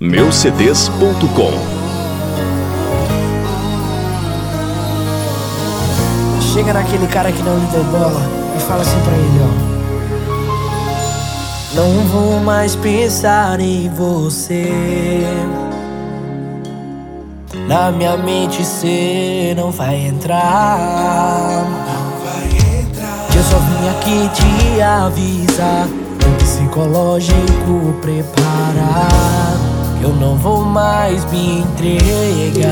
Meucds.com Chega naquele cara que não lhe deu bola e fala assim pra ele, ó. Não vou mais pensar em você. Na minha mente cê não vai entrar. Não vai entrar. Eu só vim aqui te avisar. O psicológico preparar. Eu não vou mais me entregar.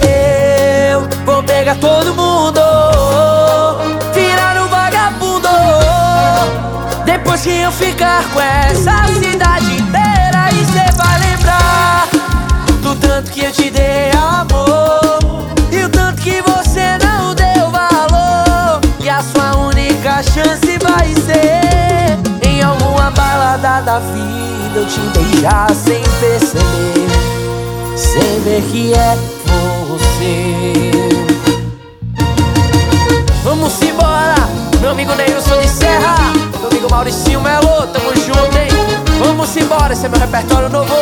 Eu vou pegar todo mundo, virar um vagabundo. Depois que eu ficar com essa cidade inteira, e cê vai lembrar do tanto que eu te dei amor e o tanto que você não deu valor. E a sua única chance vai ser em alguma balada da vida eu te beijar sem perceber, sem ver que é você. Vamos embora, meu amigo Neilson de Serra, meu amigo Mauricinho Melo, tamo junto, hein? Vamos embora, esse é meu repertório novo.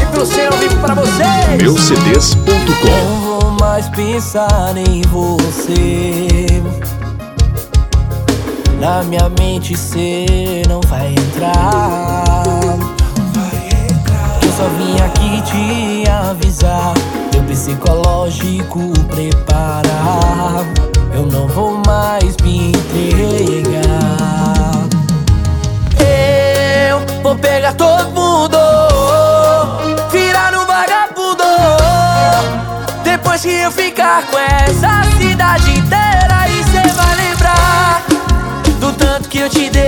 E pro ser ao vivo pra vocês. Meucds.com Não vou mais pensar em você. Na minha mente cê não vai entrar. Só vim aqui te avisar. Teu psicológico preparar. Eu não vou mais me entregar. Eu vou pegar todo mundo, virar no vagabundo. Depois que eu ficar com essa cidade inteira, e cê vai lembrar do tanto que eu te dei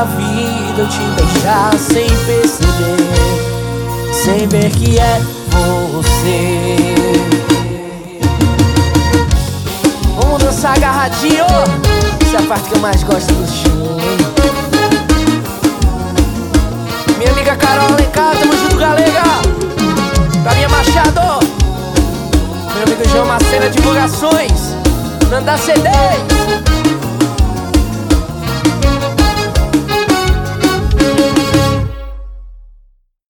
da vida eu te beijar sem perceber, sem ver que é você. Vamos dançar agarradinho. Essa é a parte que eu mais gosto do show? Minha amiga Carol Alencar, tamo junto, galega. Galinha Machado. Meu amigo João Macena Divulgações. Nanda CD.